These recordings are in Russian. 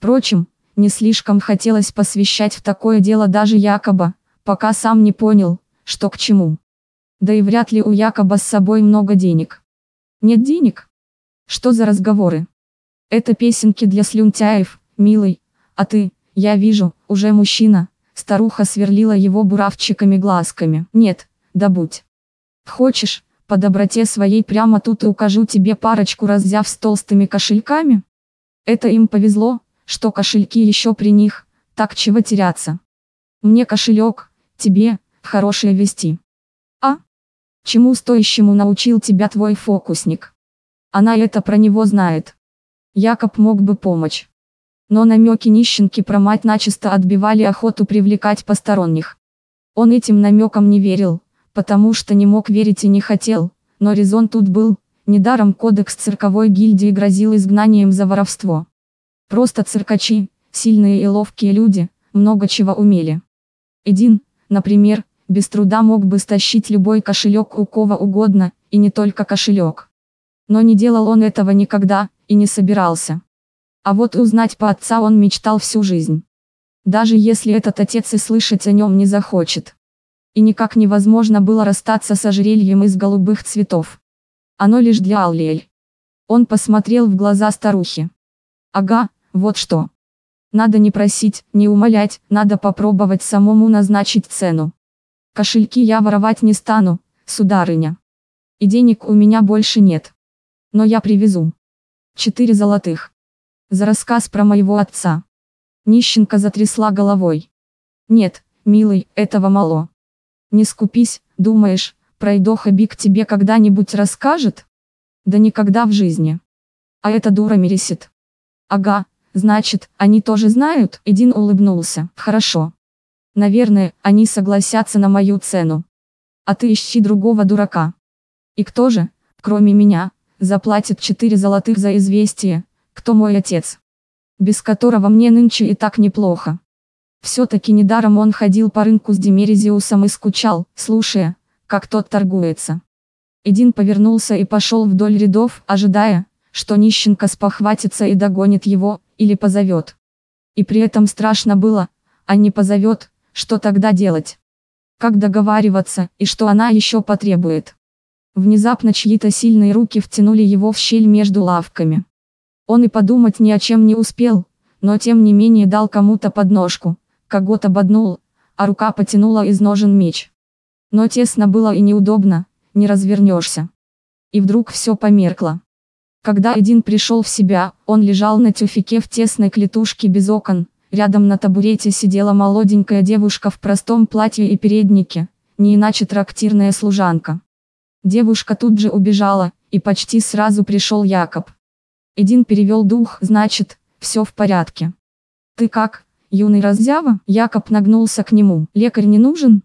Впрочем, не слишком хотелось посвящать в такое дело даже Якоба, пока сам не понял, что к чему. Да и вряд ли у Якоба с собой много денег. Нет денег? Что за разговоры? Это песенки для слюнтяев, милый, а ты, я вижу, уже мужчина, старуха сверлила его буравчиками глазками. Нет, да будь. Хочешь, по доброте своей прямо тут и укажу тебе парочку раззяв с толстыми кошельками? Это им повезло, что кошельки еще при них, так чего теряться. Мне кошелек, тебе, хорошее вести. А? Чему стоящему научил тебя твой фокусник? Она это про него знает. Якоб мог бы помочь. Но намеки нищенки про мать начисто отбивали охоту привлекать посторонних. Он этим намекам не верил, потому что не мог верить и не хотел, но резон тут был, недаром кодекс цирковой гильдии грозил изгнанием за воровство. Просто циркачи, сильные и ловкие люди, много чего умели. Эдин, например, без труда мог бы стащить любой кошелек у кого угодно, и не только кошелек. Но не делал он этого никогда, и не собирался. А вот узнать по отца он мечтал всю жизнь. Даже если этот отец и слышать о нем не захочет. И никак невозможно было расстаться с ожерельем из голубых цветов. Оно лишь для Аллиэль. Он посмотрел в глаза старухи. Ага, вот что. Надо не просить, не умолять, надо попробовать самому назначить цену. Кошельки я воровать не стану, сударыня. И денег у меня больше нет. Но я привезу. Четыре золотых. За рассказ про моего отца. Нищенка затрясла головой. Нет, милый, этого мало. Не скупись, думаешь, пройдоха Биг тебе когда-нибудь расскажет? Да никогда в жизни. А эта дура мересит. Ага, Значит, они тоже знают? Эдин улыбнулся. Хорошо. Наверное, они согласятся на мою цену. А ты ищи другого дурака. И кто же, кроме меня, заплатит 4 золотых за известие, кто мой отец? Без которого мне нынче и так неплохо. Все-таки недаром он ходил по рынку с Демерезиусом и скучал, слушая, как тот торгуется. Эдин повернулся и пошел вдоль рядов, ожидая, что нищенка спохватится и догонит его, или позовет. И при этом страшно было, а не позовет, что тогда делать? Как договариваться, и что она еще потребует? Внезапно чьи-то сильные руки втянули его в щель между лавками. Он и подумать ни о чем не успел, но тем не менее дал кому-то подножку, кого-то боднул, а рука потянула из ножен меч. Но тесно было и неудобно, не развернешься. И вдруг все померкло. Когда Эдин пришел в себя, он лежал на тюфике в тесной клетушке без окон. Рядом на табурете сидела молоденькая девушка в простом платье и переднике, не иначе трактирная служанка. Девушка тут же убежала, и почти сразу пришел Якоб. Эдин перевел дух, значит, все в порядке. «Ты как, юный раззява?» Якоб нагнулся к нему. «Лекарь не нужен?»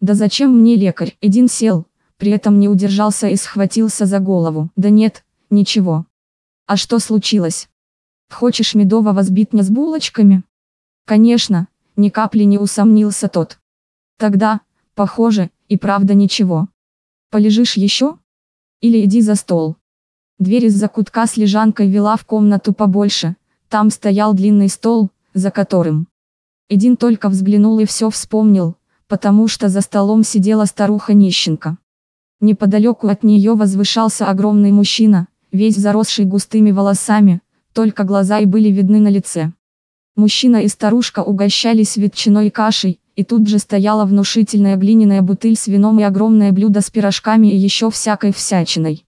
«Да зачем мне лекарь?» Эдин сел, при этом не удержался и схватился за голову. «Да нет, Ничего. А что случилось? Хочешь медового сбитня с булочками? Конечно, ни капли не усомнился тот. Тогда, похоже, и правда ничего. Полежишь еще? Или иди за стол. Дверь из закутка с лежанкой вела в комнату побольше, там стоял длинный стол, за которым. Эдин только взглянул и все вспомнил, потому что за столом сидела старуха-нищенка. Неподалеку от нее возвышался огромный мужчина, весь заросший густыми волосами, только глаза и были видны на лице. Мужчина и старушка угощались ветчиной и кашей, и тут же стояла внушительная глиняная бутыль с вином и огромное блюдо с пирожками и еще всякой всячиной.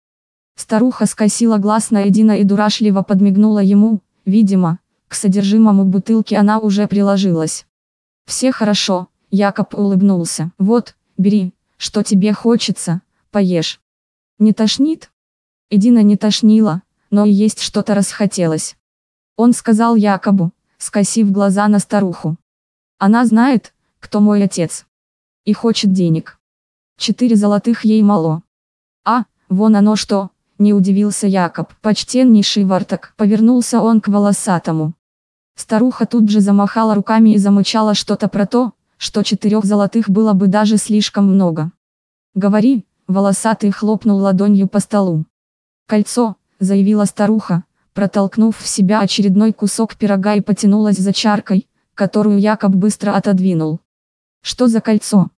Старуха скосила глаз на Эдина и дурашливо подмигнула ему, видимо, к содержимому бутылки она уже приложилась. «Все хорошо», — Якоб улыбнулся. «Вот, бери, что тебе хочется, поешь». «Не тошнит?» Эдина не тошнила, но и есть что-то расхотелось. Он сказал Якобу, скосив глаза на старуху. Она знает, кто мой отец. И хочет денег. Четыре золотых ей мало. А, вон оно что, не удивился Якоб. Почтеннейший варток, повернулся он к волосатому. Старуха тут же замахала руками и замычала что-то про то, что четырех золотых было бы даже слишком много. «Говори», волосатый хлопнул ладонью по столу. «Кольцо», — заявила старуха, протолкнув в себя очередной кусок пирога и потянулась за чаркой, которую Якоб быстро отодвинул. Что за кольцо?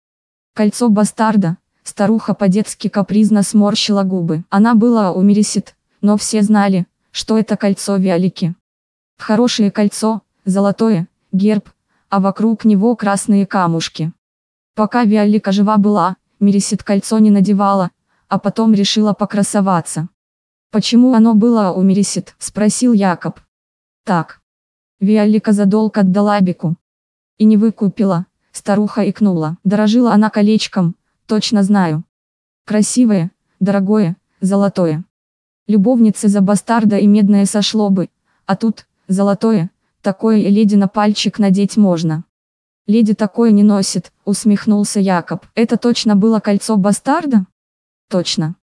Кольцо бастарда. Старуха по-детски капризно сморщила губы. Она была у Мересит, но все знали, что это кольцо Виолики. Хорошее кольцо, золотое, герб, а вокруг него красные камушки. Пока Виолика жива была, Мересит кольцо не надевала, а потом решила покрасоваться. «Почему оно было у Мересит?» – спросил Якоб. «Так». Виолика за долг отдала Бику. И не выкупила, старуха икнула. Дорожила она колечком, точно знаю. Красивое, дорогое, золотое. Любовницы за бастарда и медное сошло бы, а тут, золотое, такое и леди на пальчик надеть можно. Леди такое не носит, усмехнулся Якоб. Это точно было кольцо бастарда? Точно.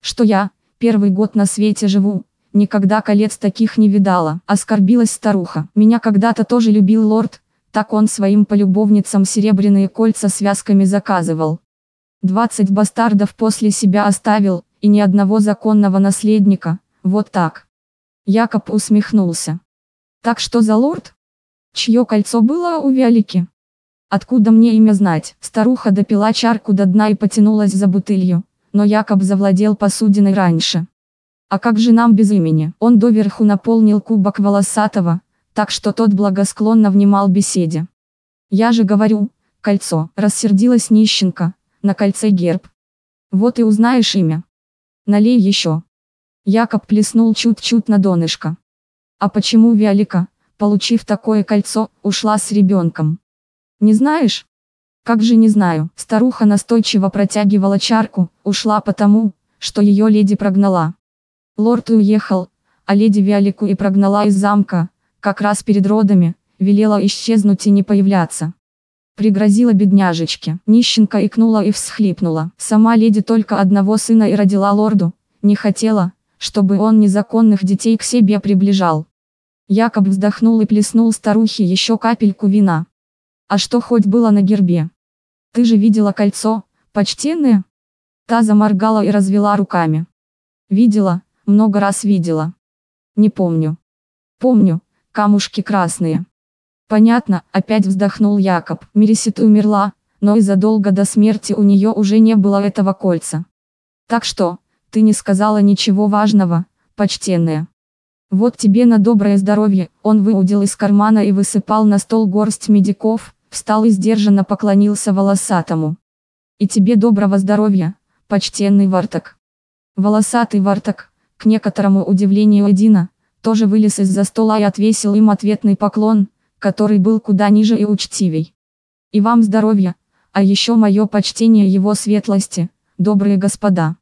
Что я, первый год на свете живу, никогда колец таких не видала. Оскорбилась старуха. Меня когда-то тоже любил лорд, так он своим полюбовницам серебряные кольца связками заказывал. Двадцать бастардов после себя оставил, и ни одного законного наследника, вот так. Якоб усмехнулся. Так что за лорд? Чье кольцо было у Виолики? Откуда мне имя знать? Старуха допила чарку до дна и потянулась за бутылью, но Якоб завладел посудиной раньше. А как же нам без имени? Он доверху наполнил кубок волосатого, так что тот благосклонно внимал беседе. Я же говорю, кольцо, рассердилась нищенка, на кольце герб. Вот и узнаешь имя. Налей еще. Якоб плеснул чуть-чуть на донышко. А почему Виолика, получив такое кольцо, ушла с ребенком? Не знаешь? Как же не знаю. Старуха настойчиво протягивала чарку, ушла потому, что ее леди прогнала. Лорд уехал, а леди Виолику и прогнала из замка, как раз перед родами, велела исчезнуть и не появляться. Пригрозила бедняжечке. Нищенка икнула и всхлипнула. Сама леди только одного сына и родила лорду, не хотела, чтобы он незаконных детей к себе приближал. Якоб вздохнул и плеснул старухе еще капельку вина. А что хоть было на гербе? Ты же видела кольцо, почтенное? Та заморгала и развела руками. Видела, много раз видела. Не помню. Помню, камушки красные. Понятно, опять вздохнул Якоб. Мересит умерла, но и задолго до смерти у нее уже не было этого кольца. Так что, ты не сказала ничего важного, почтенная. Вот тебе на доброе здоровье, он выудил из кармана и высыпал на стол горсть медиков, встал и сдержанно поклонился волосатому. И тебе доброго здоровья, почтенный Вартак. Волосатый Вартак, к некоторому удивлению Эдина, тоже вылез из-за стола и отвесил им ответный поклон, который был куда ниже и учтивей. И вам здоровья, а еще мое почтение его светлости, добрые господа.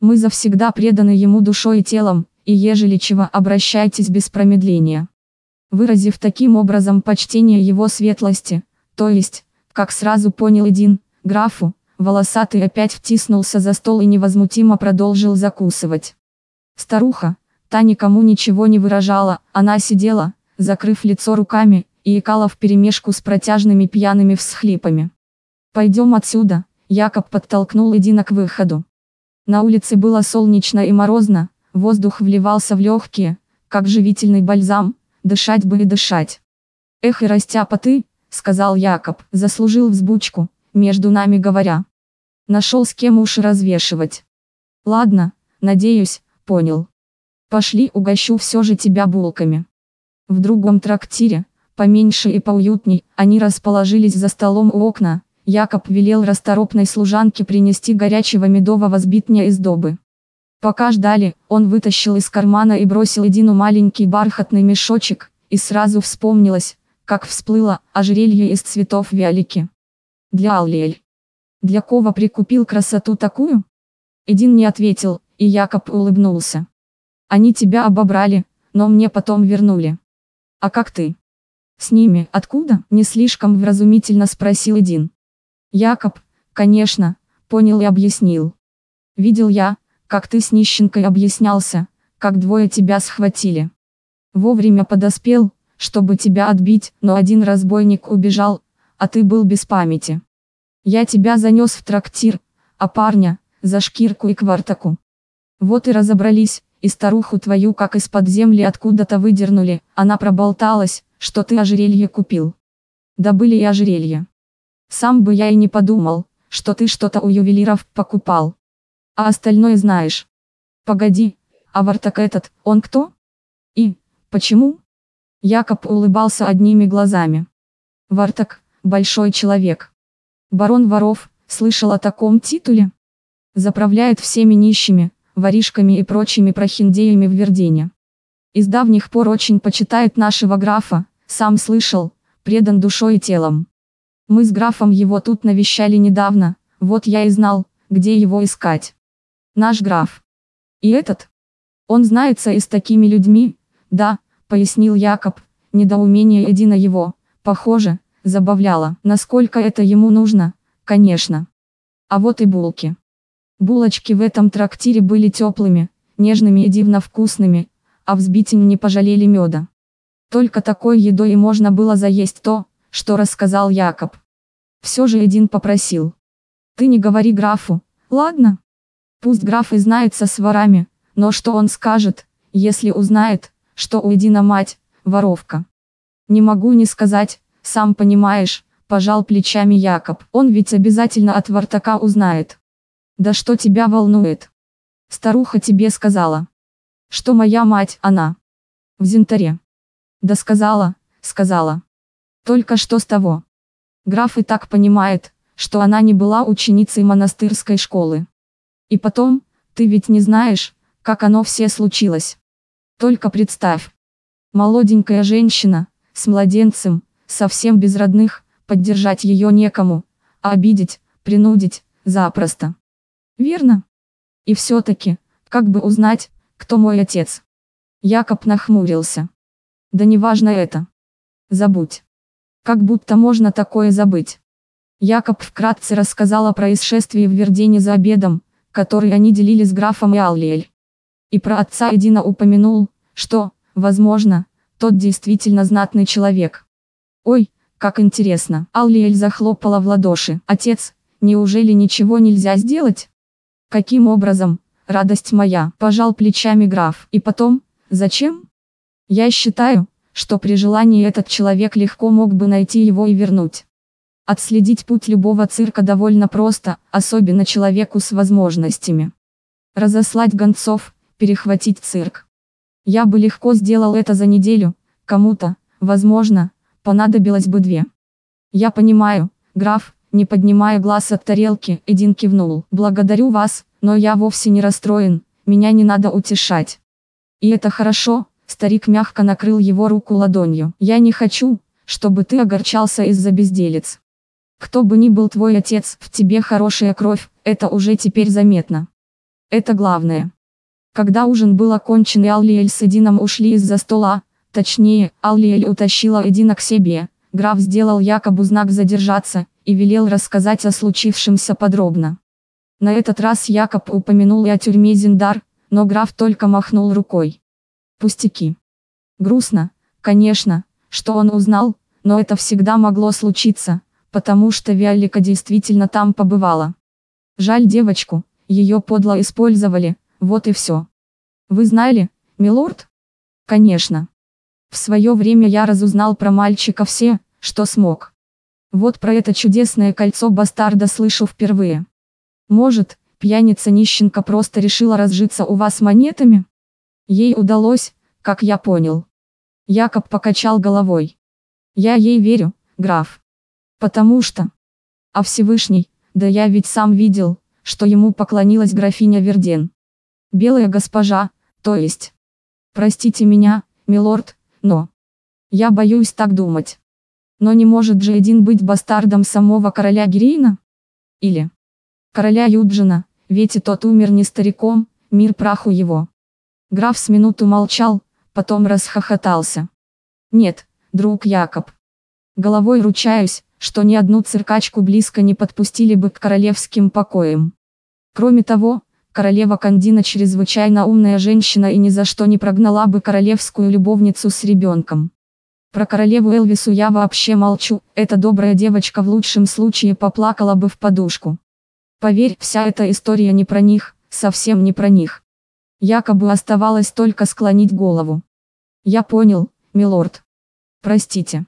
Мы завсегда преданы ему душой и телом, и ежели чего обращайтесь без промедления. Выразив таким образом почтение его светлости, то есть, как сразу понял Эдин, графу, волосатый опять втиснулся за стол и невозмутимо продолжил закусывать. Старуха, та никому ничего не выражала, она сидела, закрыв лицо руками, и икала вперемешку с протяжными пьяными всхлипами. «Пойдем отсюда», Якоб подтолкнул Эдина к выходу. На улице было солнечно и морозно, воздух вливался в легкие, как живительный бальзам, дышать бы и дышать. «Эх и растяпа ты», сказал Якоб, заслужил взбучку, между нами говоря. Нашел с кем уши развешивать. Ладно, надеюсь, понял. Пошли угощу все же тебя булками. В другом трактире, поменьше и поуютней, они расположились за столом у окна, Якоб велел расторопной служанке принести горячего медового сбитня из добы. Пока ждали, он вытащил из кармана и бросил Эдину маленький бархатный мешочек, и сразу вспомнилось, как всплыло ожерелье из цветов Виолики. Для Аллиэль. Для кого прикупил красоту такую? Эдин не ответил, и Якоб улыбнулся. Они тебя обобрали, но мне потом вернули. А как ты? С ними, откуда? Не слишком вразумительно спросил Эдин. Якоб, конечно, понял и объяснил. Видел я, как ты с нищенкой объяснялся, как двое тебя схватили. Вовремя подоспел, чтобы тебя отбить, но один разбойник убежал, а ты был без памяти. Я тебя занес в трактир, а парня, за шкирку и квартаку. Вот и разобрались, и старуху твою как из-под земли откуда-то выдернули, она проболталась, что ты ожерелье купил. Да были и ожерелья. Сам бы я и не подумал, что ты что-то у ювелиров покупал. А остальное знаешь. Погоди, а Вартак этот, он кто? И, почему? Якоб улыбался одними глазами. Вартак, большой человек. Барон воров, слышал о таком титуле? Заправляет всеми нищими, воришками и прочими прохиндеями в Вердене. Из давних пор очень почитает нашего графа, сам слышал, предан душой и телом. Мы с графом его тут навещали недавно, вот я и знал, где его искать. Наш граф. И этот? Он знается и с такими людьми, да, пояснил Якоб, недоумение Эдина его, похоже, забавляло. Насколько это ему нужно, конечно. А вот и булки. Булочки в этом трактире были теплыми, нежными и дивно вкусными, а взбитень не пожалели меда. Только такой едой и можно было заесть то, что рассказал Якоб. Все же Эдин попросил. Ты не говори графу, ладно? Пусть граф и знается с ворами, но что он скажет, если узнает, что у Эдина мать, воровка? Не могу не сказать, сам понимаешь, пожал плечами Якоб. Он ведь обязательно от Вартака узнает. Да что тебя волнует? Старуха тебе сказала. Что моя мать, она. В Зинтаре. Да сказала, сказала. Только что с того. Граф и так понимает, что она не была ученицей монастырской школы. И потом, ты ведь не знаешь, как оно все случилось. Только представь. Молоденькая женщина, с младенцем, совсем без родных, поддержать ее некому, а обидеть, принудить, запросто. Верно? И все-таки, как бы узнать, кто мой отец? Якоб нахмурился. Да неважно это. Забудь. Как будто можно такое забыть. Якоб вкратце рассказал о происшествии в Вердене за обедом, который они делили с графом и Аллиэль. И про отца Эдина упомянул, что, возможно, тот действительно знатный человек. Ой, как интересно. Аллиэль захлопала в ладоши. Отец, неужели ничего нельзя сделать? Каким образом, радость моя, пожал плечами граф. И потом, зачем? Я считаю, что при желании этот человек легко мог бы найти его и вернуть. Отследить путь любого цирка довольно просто, особенно человеку с возможностями. Разослать гонцов, перехватить цирк. Я бы легко сделал это за неделю, кому-то, возможно, понадобилось бы две. Я понимаю, граф, не поднимая глаз от тарелки, Эдин кивнул. «Благодарю вас, но я вовсе не расстроен, меня не надо утешать». «И это хорошо», старик мягко накрыл его руку ладонью. «Я не хочу, чтобы ты огорчался из-за безделец. Кто бы ни был твой отец, в тебе хорошая кровь, это уже теперь заметно. Это главное». Когда ужин был окончен и Аллиэль с Эдином ушли из-за стола, точнее, Аллиэль утащила Эдина к себе, граф сделал якобы знак задержаться, и велел рассказать о случившемся подробно. На этот раз Якоб упомянул и о тюрьме Зиндар, но граф только махнул рукой. Пустяки. Грустно, конечно, что он узнал, но это всегда могло случиться, потому что Виолика действительно там побывала. Жаль девочку, ее подло использовали, вот и все. Вы знали, милорд? Конечно. В свое время я разузнал про мальчика все, что смог. Вот про это чудесное кольцо бастарда слышу впервые. Может, пьяница нищенка просто решила разжиться у вас монетами? Ей удалось, как я понял. Якоб покачал головой. Я ей верю, граф. Потому что... А Всевышний, да я ведь сам видел, что ему поклонилась графиня Верден. Белая госпожа, то есть. Простите меня, милорд, но... Я боюсь так думать. Но не может же один быть бастардом самого короля Гирейна? Или короля Юджина, ведь и тот умер не стариком, мир праху его. Граф с минуту молчал, потом расхохотался. Нет, друг Якоб. Головой ручаюсь, что ни одну циркачку близко не подпустили бы к королевским покоям. Кроме того, королева Кандина чрезвычайно умная женщина и ни за что не прогнала бы королевскую любовницу с ребенком. Про королеву Элвису я вообще молчу, эта добрая девочка в лучшем случае поплакала бы в подушку. Поверь, вся эта история не про них, совсем не про них. Якобы оставалось только склонить голову. Я понял, милорд. Простите.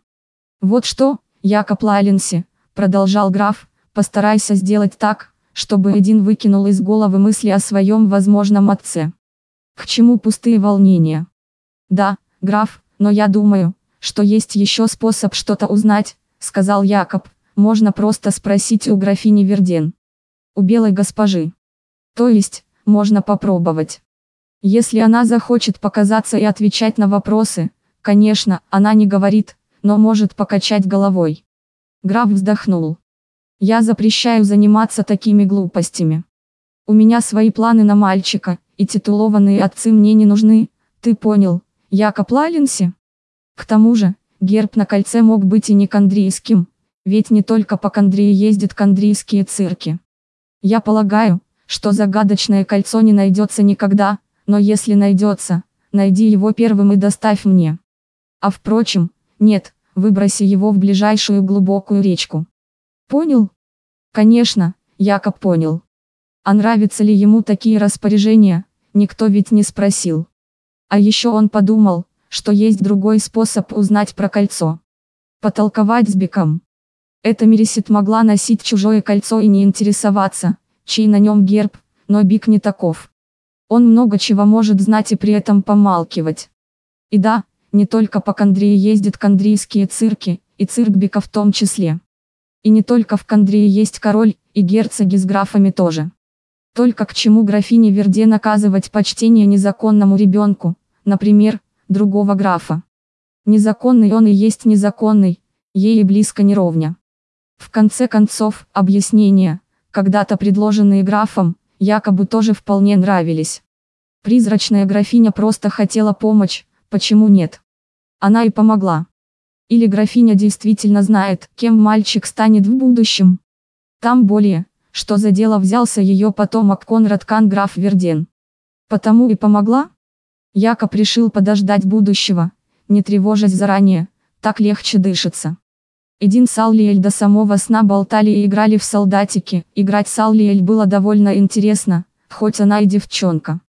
Вот что, Якоб Лайленси, продолжал граф, постарайся сделать так, чтобы один выкинул из головы мысли о своем возможном отце. К чему пустые волнения? Да, граф, но я думаю, что есть еще способ что-то узнать, сказал Якоб, можно просто спросить у графини Верден. У белой госпожи. То есть, можно попробовать. Если она захочет показаться и отвечать на вопросы, конечно, она не говорит, но может покачать головой. Граф вздохнул. Я запрещаю заниматься такими глупостями. У меня свои планы на мальчика, и титулованные отцы мне не нужны, ты понял, Якоб Лалинси? К тому же, герб на кольце мог быть и не кандрийским, ведь не только по Кандрии ездят кандрийские цирки. Я полагаю, что загадочное кольцо не найдется никогда, но если найдется, найди его первым и доставь мне. А впрочем, нет, выброси его в ближайшую глубокую речку. Понял? Конечно, Якоб понял. А нравятся ли ему такие распоряжения, никто ведь не спросил. А еще он подумал, что есть другой способ узнать про кольцо. Потолковать с Беком. Эта Мересит могла носить чужое кольцо и не интересоваться, чей на нем герб, но Бик не таков. Он много чего может знать и при этом помалкивать. И да, не только по Кандрии ездят кандрийские цирки, и цирк Бика в том числе. И не только в Кандрии есть король, и герцоги с графами тоже. Только к чему графине Верде наказывать почтение незаконному ребенку, например, другого графа. Незаконный он и есть незаконный, ей и близко не ровня. В конце концов, объяснения, когда-то предложенные графом, якобы тоже вполне нравились. Призрачная графиня просто хотела помочь, почему нет? Она и помогла. Или графиня действительно знает, кем мальчик станет в будущем. Там более, что за дело взялся ее потомок Конрад Кан граф Верден. Потому и помогла? Якоб решил подождать будущего, не тревожась заранее, так легче дышится. Эдин Саллиэль до самого сна болтали и играли в солдатики. Играть Саллиэль было довольно интересно, хоть она и девчонка.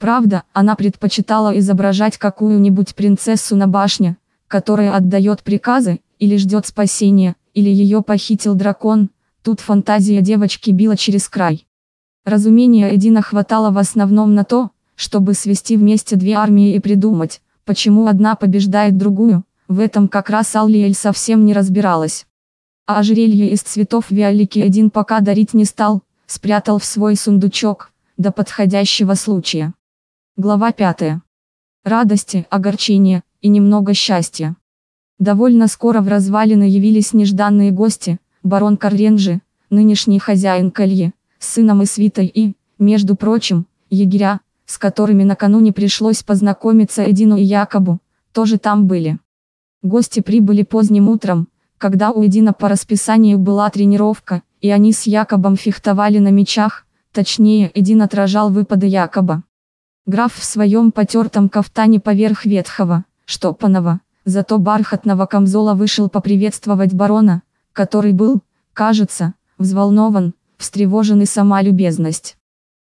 Правда, она предпочитала изображать какую-нибудь принцессу на башне, которая отдает приказы, или ждет спасения, или ее похитил дракон. Тут фантазия девочки била через край. Разумения Эдина хватало в основном на то, чтобы свести вместе две армии и придумать, почему одна побеждает другую, в этом как раз Аллиэль совсем не разбиралась. А ожерелье из цветов Виолики один пока дарить не стал, спрятал в свой сундучок, до подходящего случая. Глава 5. Радости, огорчения и немного счастья. Довольно скоро в развалины явились нежданные гости, барон Карренжи, нынешний хозяин колье, с сыном и свитой и, между прочим, егеря, с которыми накануне пришлось познакомиться Эдину и Якобу, тоже там были. Гости прибыли поздним утром, когда у Эдина по расписанию была тренировка, и они с Якобом фехтовали на мечах, точнее Эдин отражал выпады Якоба. Граф в своем потертом кафтане поверх ветхого, штопанного, зато бархатного камзола вышел поприветствовать барона, который был, кажется, взволнован, встревожен и сама любезность.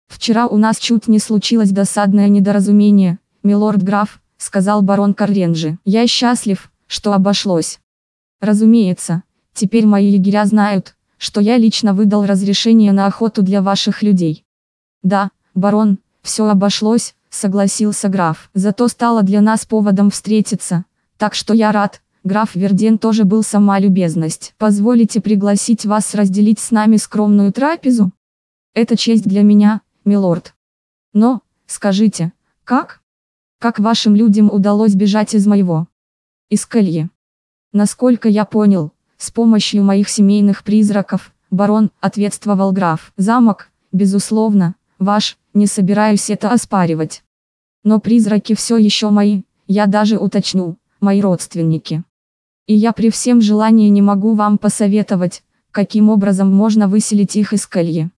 «Вчера у нас чуть не случилось досадное недоразумение, милорд граф», сказал барон Карренджи. «Я счастлив, что обошлось. Разумеется, теперь мои егеря знают, что я лично выдал разрешение на охоту для ваших людей. Да, барон, все обошлось, согласился граф. Зато стало для нас поводом встретиться, так что я рад, граф Верден тоже был сама любезность. Позволите пригласить вас разделить с нами скромную трапезу? Это честь для меня, милорд. Но, скажите, как? Как вашим людям удалось бежать из моего из колье. Насколько я понял, с помощью моих семейных призраков, барон, ответствовал граф. Замок, безусловно, ваш, не собираюсь это оспаривать. Но призраки все еще мои, я даже уточню, мои родственники. И я при всем желании не могу вам посоветовать, каким образом можно выселить их из колье.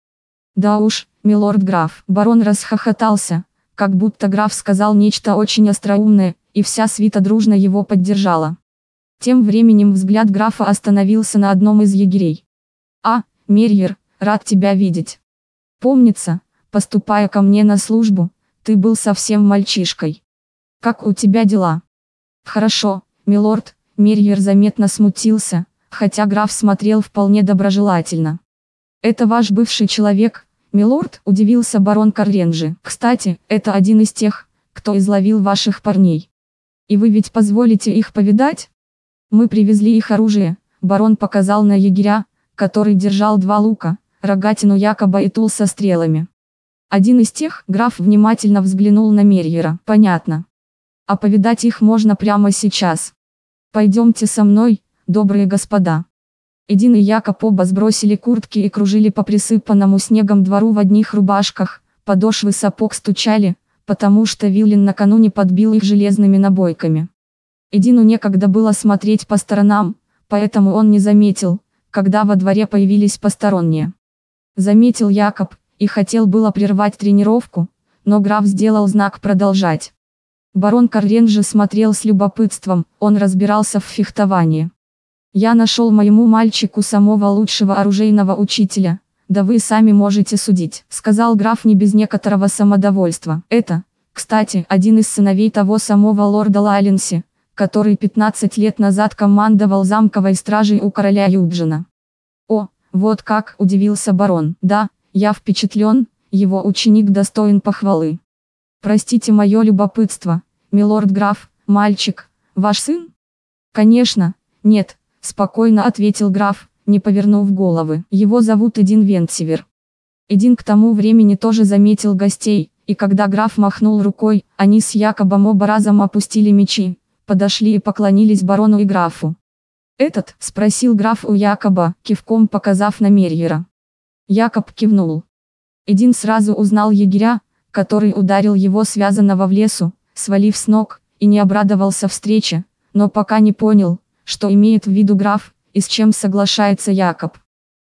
Да уж, милорд граф. Барон расхохотался, как будто граф сказал нечто очень остроумное, и вся свита дружно его поддержала. Тем временем взгляд графа остановился на одном из егерей. «А, Мерьер, рад тебя видеть. Помнится, поступая ко мне на службу, ты был совсем мальчишкой. Как у тебя дела? Хорошо, милорд, Мерьер заметно смутился, хотя граф смотрел вполне доброжелательно. Это ваш бывший человек, милорд, удивился барон Карренжи. Кстати, это один из тех, кто изловил ваших парней. И вы ведь позволите их повидать? Мы привезли их оружие, барон показал на егеря, который держал два лука, рогатину якобы и тул со стрелами. Один из тех, граф внимательно взглянул на Мерьера. Понятно. А повидать их можно прямо сейчас. Пойдемте со мной, добрые господа. Эдин и Якоб оба сбросили куртки и кружили по присыпанному снегом двору в одних рубашках, подошвы сапог стучали, потому что Виллин накануне подбил их железными набойками. Эдину некогда было смотреть по сторонам, поэтому он не заметил, когда во дворе появились посторонние. Заметил Якоб, и хотел было прервать тренировку, но граф сделал знак продолжать. Барон Каррен же смотрел с любопытством, он разбирался в фехтовании. «Я нашел моему мальчику самого лучшего оружейного учителя, да вы сами можете судить», сказал граф не без некоторого самодовольства. Это, кстати, один из сыновей того самого лорда Лайленси, который 15 лет назад командовал замковой стражей у короля Юджина. О, вот как, удивился барон. Да, я впечатлен, его ученик достоин похвалы. Простите мое любопытство, милорд граф, мальчик, ваш сын? Конечно, нет, спокойно ответил граф, не повернув головы. Его зовут Эдин Вентсивер. Эдин к тому времени тоже заметил гостей, и когда граф махнул рукой, они с Якобом оба разом опустили мечи, подошли и поклонились барону и графу. «Этот?» – спросил граф у Якоба, кивком показав на Мерьера. Якоб кивнул. Эдин сразу узнал егеря, который ударил его связанного в лесу, свалив с ног, и не обрадовался встрече, но пока не понял, что имеет в виду граф, и с чем соглашается Якоб.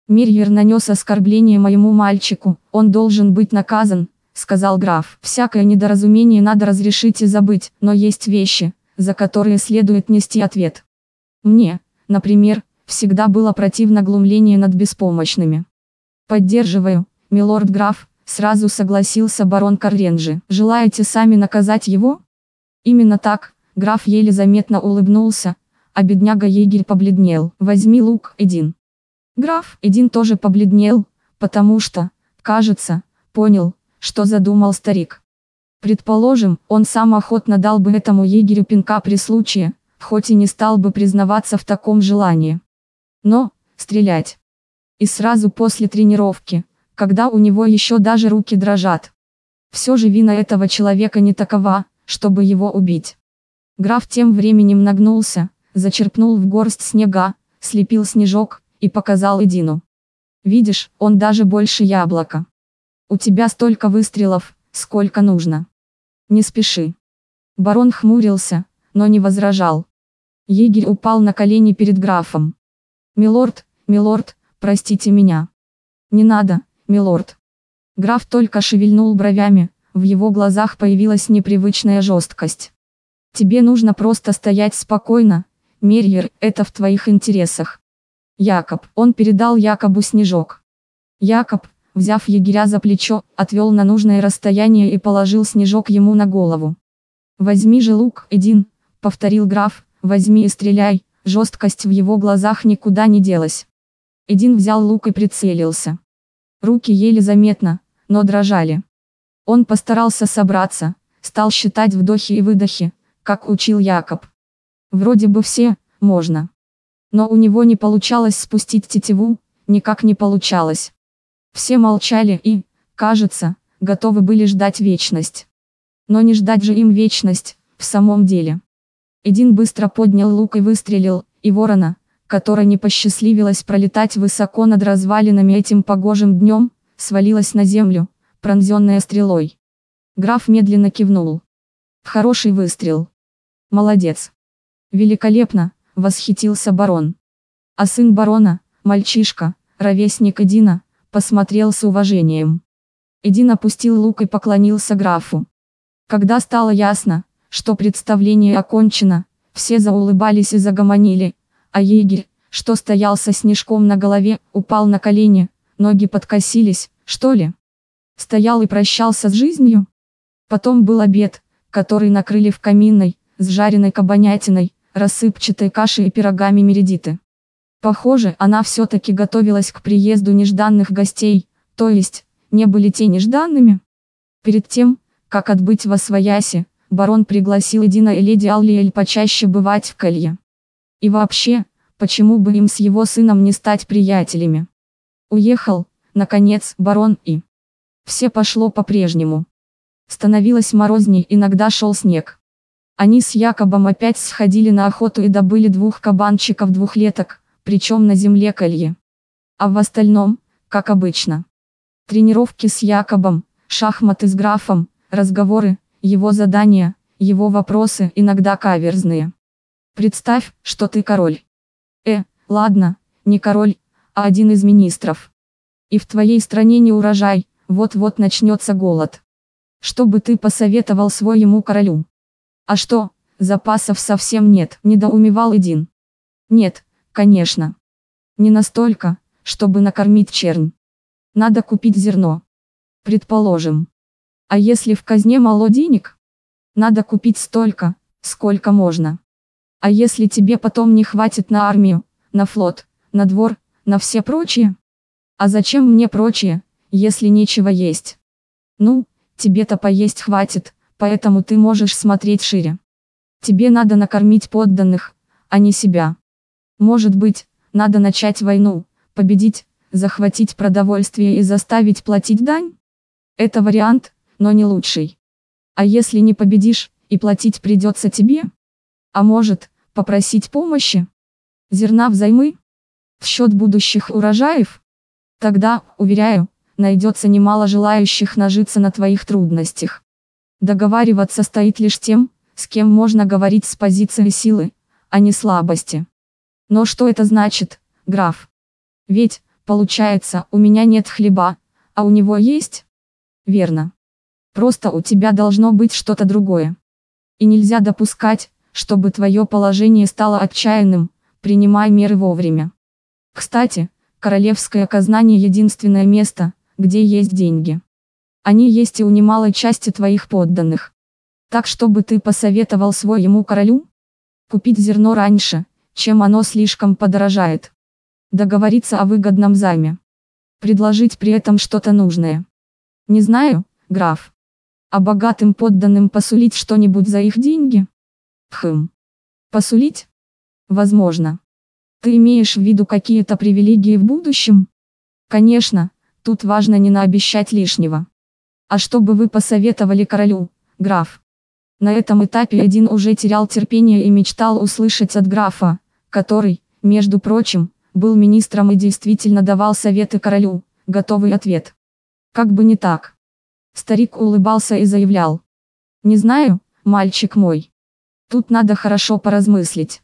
Мирьер нанес оскорбление моему мальчику, он должен быть наказан, сказал граф. Всякое недоразумение надо разрешить и забыть, но есть вещи, за которые следует нести ответ. Мне, например, всегда было противно глумление над беспомощными. Поддерживаю, милорд граф, сразу согласился барон Карренжи. Желаете сами наказать его? Именно так, граф еле заметно улыбнулся, а бедняга егерь побледнел. Возьми лук, Эдин. Граф Эдин тоже побледнел, потому что, кажется, понял, что задумал старик. Предположим, он сам охотно дал бы этому егерю пинка при случае, хоть и не стал бы признаваться в таком желании. Но, стрелять. И сразу после тренировки, когда у него еще даже руки дрожат. Все же вина этого человека не такова, чтобы его убить. Граф тем временем нагнулся, зачерпнул в горсть снега, слепил снежок, и показал Эдину. Видишь, он даже больше яблока. У тебя столько выстрелов, сколько нужно. Не спеши. Барон хмурился, но не возражал. Егерь упал на колени перед графом. «Милорд, милорд, простите меня». «Не надо, милорд». Граф только шевельнул бровями, в его глазах появилась непривычная жесткость. «Тебе нужно просто стоять спокойно, Мерьер, это в твоих интересах». Якоб, он передал Якобу снежок. Якоб, взяв егеря за плечо, отвел на нужное расстояние и положил снежок ему на голову. «Возьми же лук, Эдин», — повторил граф, — «возьми и стреляй», жесткость в его глазах никуда не делась. Эдин взял лук и прицелился. Руки еле заметно, но дрожали. Он постарался собраться, стал считать вдохи и выдохи, как учил Якоб. Вроде бы все, можно. Но у него не получалось спустить тетиву, никак не получалось. Все молчали и, кажется, готовы были ждать вечность. Но не ждать же им вечность, в самом деле. Эдин быстро поднял лук и выстрелил, и ворона, которой не посчастливилось пролетать высоко над развалинами этим погожим днем, свалилась на землю, пронзенная стрелой. Граф медленно кивнул. Хороший выстрел. Молодец. Великолепно, восхитился барон. А сын барона, мальчишка, ровесник Эдина, посмотрел с уважением. Эдин опустил лук и поклонился графу. Когда стало ясно, что представление окончено, все заулыбались и загомонили, а егерь, что стоял со снежком на голове, упал на колени, ноги подкосились, что ли? Стоял и прощался с жизнью? Потом был обед, который накрыли в каминной, с жареной кабанятиной, рассыпчатой кашей и пирогами мередиты. Похоже, она все-таки готовилась к приезду нежданных гостей, то есть, не были те нежданными. Перед тем, как отбыть во свояси, барон пригласил Эдина и леди Аллиэль почаще бывать в Колье. И вообще, почему бы им с его сыном не стать приятелями? Уехал, наконец, барон и... Все пошло по-прежнему. Становилось морозней, иногда шел снег. Они с Якобом опять сходили на охоту и добыли двух кабанчиков двухлеток, причем на земле колье. А в остальном, как обычно. Тренировки с Якобом, шахматы с графом, разговоры, его задания, его вопросы иногда каверзные. Представь, что ты король. Э, ладно, не король, а один из министров. И в твоей стране не урожай, вот-вот начнется голод. Что бы ты посоветовал своему королю? А что, запасов совсем нет, недоумевал Эдин. Нет, Конечно. Не настолько, чтобы накормить чернь. Надо купить зерно. Предположим. А если в казне мало денег? Надо купить столько, сколько можно. А если тебе потом не хватит на армию, на флот, на двор, на все прочее? А зачем мне прочее, если нечего есть? Ну, тебе-то поесть хватит, поэтому ты можешь смотреть шире. Тебе надо накормить подданных, а не себя. Может быть, надо начать войну, победить, захватить продовольствие и заставить платить дань? Это вариант, но не лучший. А если не победишь, и платить придется тебе? А может, попросить помощи? Зерна взаймы? В счет будущих урожаев? Тогда, уверяю, найдется немало желающих нажиться на твоих трудностях. Договариваться стоит лишь тем, с кем можно говорить с позиции силы, а не слабости. Но что это значит, граф? Ведь, получается, у меня нет хлеба, а у него есть? Верно. Просто у тебя должно быть что-то другое. И нельзя допускать, чтобы твое положение стало отчаянным, принимай меры вовремя. Кстати, королевское казна не единственное место, где есть деньги. Они есть и у немалой части твоих подданных. Так чтобы ты посоветовал своему королю? Купить зерно раньше, чем оно слишком подорожает. Договориться о выгодном займе. Предложить при этом что-то нужное. Не знаю, граф. А богатым подданным посулить что-нибудь за их деньги? Хм. Посулить? Возможно. Ты имеешь в виду какие-то привилегии в будущем? Конечно, тут важно не наобещать лишнего. А что бы вы посоветовали королю, граф? На этом этапе один уже терял терпение и мечтал услышать от графа, который, между прочим, был министром и действительно давал советы королю, готовый ответ. Как бы не так. Старик улыбался и заявлял. Не знаю, мальчик мой. Тут надо хорошо поразмыслить.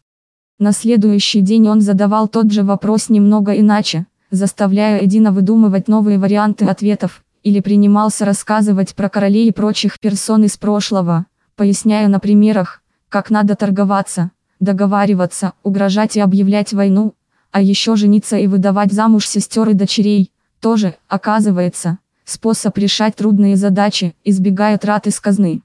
На следующий день он задавал тот же вопрос немного иначе, заставляя Эдина выдумывать новые варианты ответов, или принимался рассказывать про королей и прочих персон из прошлого, поясняя на примерах, как надо торговаться, договариваться, угрожать и объявлять войну, а еще жениться и выдавать замуж сестер и дочерей, тоже, оказывается, способ решать трудные задачи, избегая трат из казны.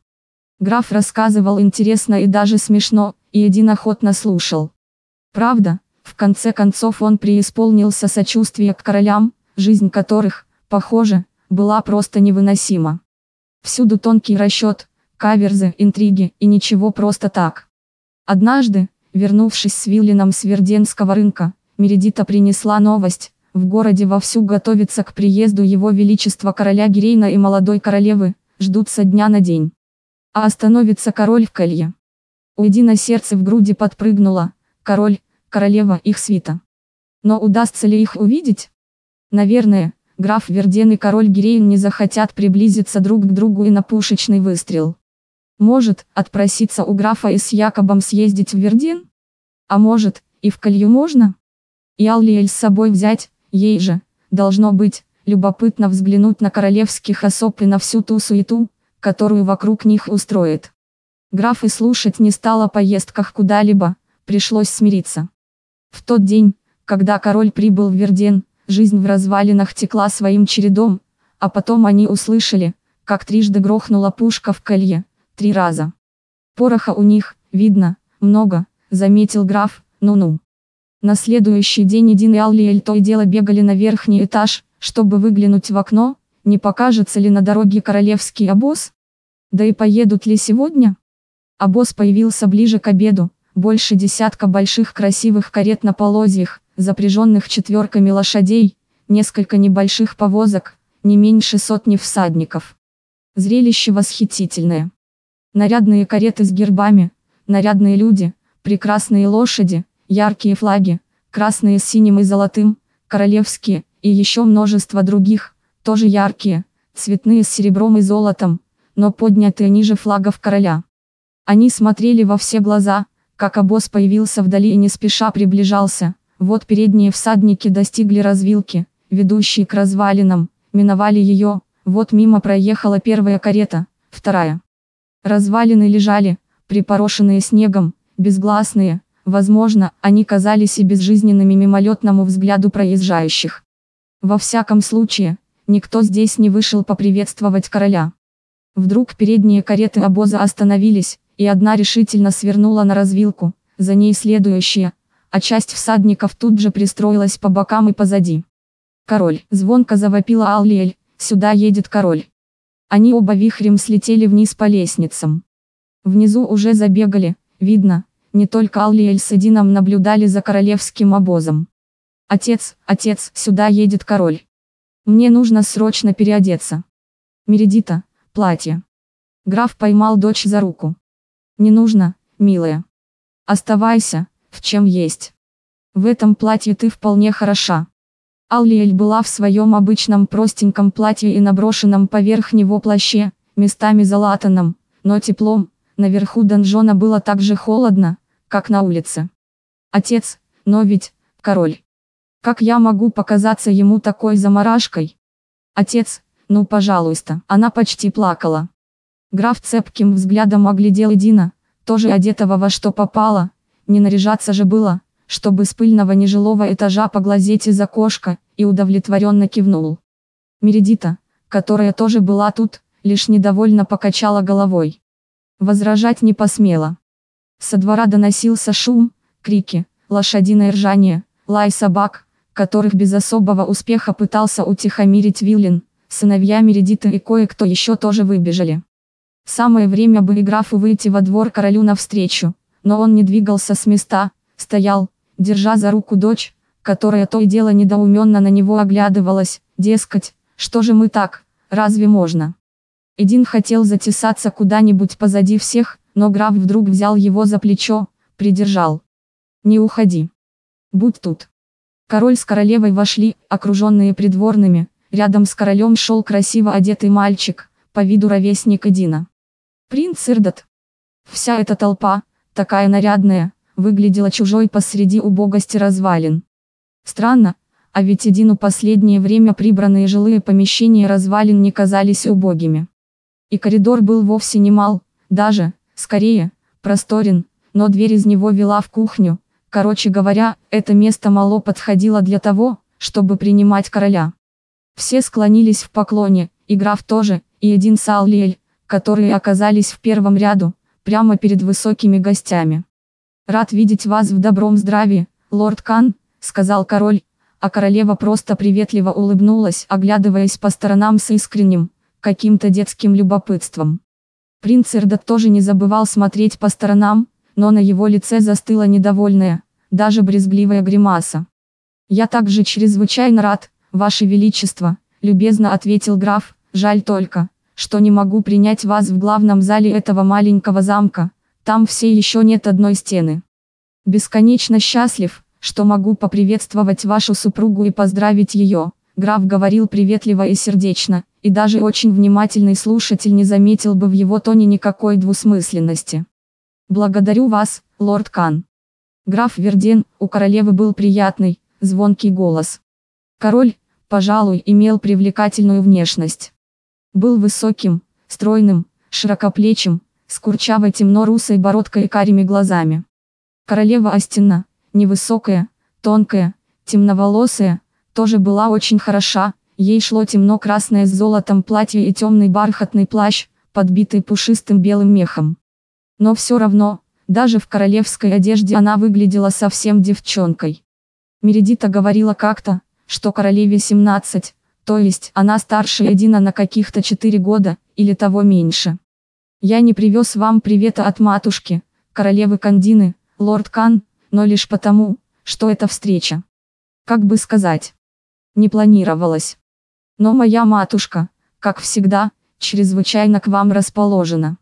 Граф рассказывал интересно и даже смешно, и един охотно слушал. Правда, в конце концов он преисполнился сочувствия к королям, жизнь которых, похоже, была просто невыносима. Всюду тонкий расчет, каверзы, интриги и ничего просто так. Однажды, вернувшись с Виллином с Верденского рынка, Мередита принесла новость, в городе вовсю готовится к приезду его величества короля Гирейна и молодой королевы, ждут со дня на день. А остановится король в колье. У Эдина сердце в груди подпрыгнуло, король, королева, их свита. Но удастся ли их увидеть? Наверное, граф Верден и король Гирейн не захотят приблизиться друг к другу и на пушечный выстрел. Может, отпроситься у графа и с Якобом съездить в Вердин? А может, и в Колью можно? И Аллиэль с собой взять, ей же, должно быть, любопытно взглянуть на королевских особ и на всю ту суету, которую вокруг них устроит. Граф и слушать не стал о поездках куда-либо, пришлось смириться. В тот день, когда король прибыл в Верден, жизнь в развалинах текла своим чередом, а потом они услышали, как трижды грохнула пушка в колье, три раза. Пороха у них, видно, много, заметил граф, ну-ну. На следующий день Эдин и Аллиэль то и дело бегали на верхний этаж, чтобы выглянуть в окно, не покажется ли на дороге королевский обоз? Да и поедут ли сегодня? Обоз появился ближе к обеду, больше десятка больших красивых карет на полозьях, запряженных четверками лошадей, несколько небольших повозок, не меньше сотни всадников. Зрелище восхитительное. Нарядные кареты с гербами, нарядные люди, прекрасные лошади, яркие флаги, красные с синим и золотым, королевские, и еще множество других, тоже яркие, цветные с серебром и золотом, но поднятые ниже флагов короля. Они смотрели во все глаза, как обоз появился вдали и не спеша приближался, вот передние всадники достигли развилки, ведущей к развалинам, миновали ее, вот мимо проехала первая карета, вторая. Развалины лежали, припорошенные снегом, безгласные, возможно, они казались и безжизненными мимолетному взгляду проезжающих. Во всяком случае, никто здесь не вышел поприветствовать короля. Вдруг передние кареты обоза остановились, и одна решительно свернула на развилку, за ней следующая, а часть всадников тут же пристроилась по бокам и позади. Король, звонко завопила Аллиэль, Сюда едет король. Они оба вихрем слетели вниз по лестницам. Внизу уже забегали, видно, не только Аллиэль с Эдином наблюдали за королевским обозом. «Отец, отец, сюда едет король. Мне нужно срочно переодеться. Мередита, платье». Граф поймал дочь за руку. «Не нужно, милая. Оставайся, в чем есть. В этом платье ты вполне хороша». Аллиэль была в своем обычном простеньком платье и наброшенном поверх него плаще, местами залатанном, но теплом, наверху донжона было так же холодно, как на улице. Отец, но ведь, король. Как я могу показаться ему такой заморашкой? Отец, ну пожалуйста, она почти плакала. Граф цепким взглядом оглядел Дина, тоже одетого во что попало, не наряжаться же было, чтобы с пыльного нежилого этажа поглазеть из окошка, и удовлетворенно кивнул. Мередита, которая тоже была тут, лишь недовольно покачала головой. Возражать не посмела. Со двора доносился шум, крики, лошадиное ржание, лай собак, которых без особого успеха пытался утихомирить Виллин, сыновья Мередиты и кое-кто еще тоже выбежали. Самое время бы и графу выйти во двор королю навстречу, но он не двигался с места, стоял, держа за руку дочь, которая то и дело недоуменно на него оглядывалась, дескать, что же мы так, разве можно? Эдин хотел затесаться куда-нибудь позади всех, но граф вдруг взял его за плечо, придержал. «Не уходи. Будь тут». Король с королевой вошли, окруженные придворными, рядом с королем шел красиво одетый мальчик, по виду ровесник Эдина. Принц Ирдот. Вся эта толпа, такая нарядная, выглядела чужой посреди убогости развалин. Странно, а ведь Эдину последнее время прибранные жилые помещения развалин не казались убогими. И коридор был вовсе не мал, даже, скорее, просторен, но дверь из него вела в кухню, короче говоря, это место мало подходило для того, чтобы принимать короля. Все склонились в поклоне, и граф тоже, и один Саллиэль, которые оказались в первом ряду, прямо перед высокими гостями. «Рад видеть вас в добром здравии, лорд Кан», сказал король, а королева просто приветливо улыбнулась, оглядываясь по сторонам с искренним, каким-то детским любопытством. Принц Эрдот тоже не забывал смотреть по сторонам, но на его лице застыла недовольная, даже брезгливая гримаса. «Я также чрезвычайно рад, Ваше Величество», – любезно ответил граф, – «жаль только, что не могу принять вас в главном зале этого маленького замка, там все еще нет одной стены. Бесконечно счастлив, что могу поприветствовать вашу супругу и поздравить ее. Граф говорил приветливо и сердечно, и даже очень внимательный слушатель не заметил бы в его тоне никакой двусмысленности. Благодарю вас, лорд Кан. Граф Верден, у королевы был приятный, звонкий голос. Король, пожалуй, имел привлекательную внешность. Был высоким, стройным, широкоплечим, с курчавой темно-русой бородкой и карими глазами. Королева Астина, невысокая, тонкая, темноволосая, тоже была очень хороша, ей шло темно-красное с золотом платье и темный бархатный плащ, подбитый пушистым белым мехом. Но все равно, даже в королевской одежде она выглядела совсем девчонкой. Мередита говорила как-то, что королеве 17, то есть она старше Эдина на каких-то 4 года, или того меньше. Я не привез вам привета от матушки, королевы Кандины, лорд Кан, но лишь потому, что эта встреча, как бы сказать, не планировалась. Но моя матушка, как всегда, чрезвычайно к вам расположена.